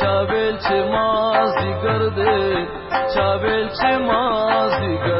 چاویل چھ مازی گردے چاویل چھ مازی گردے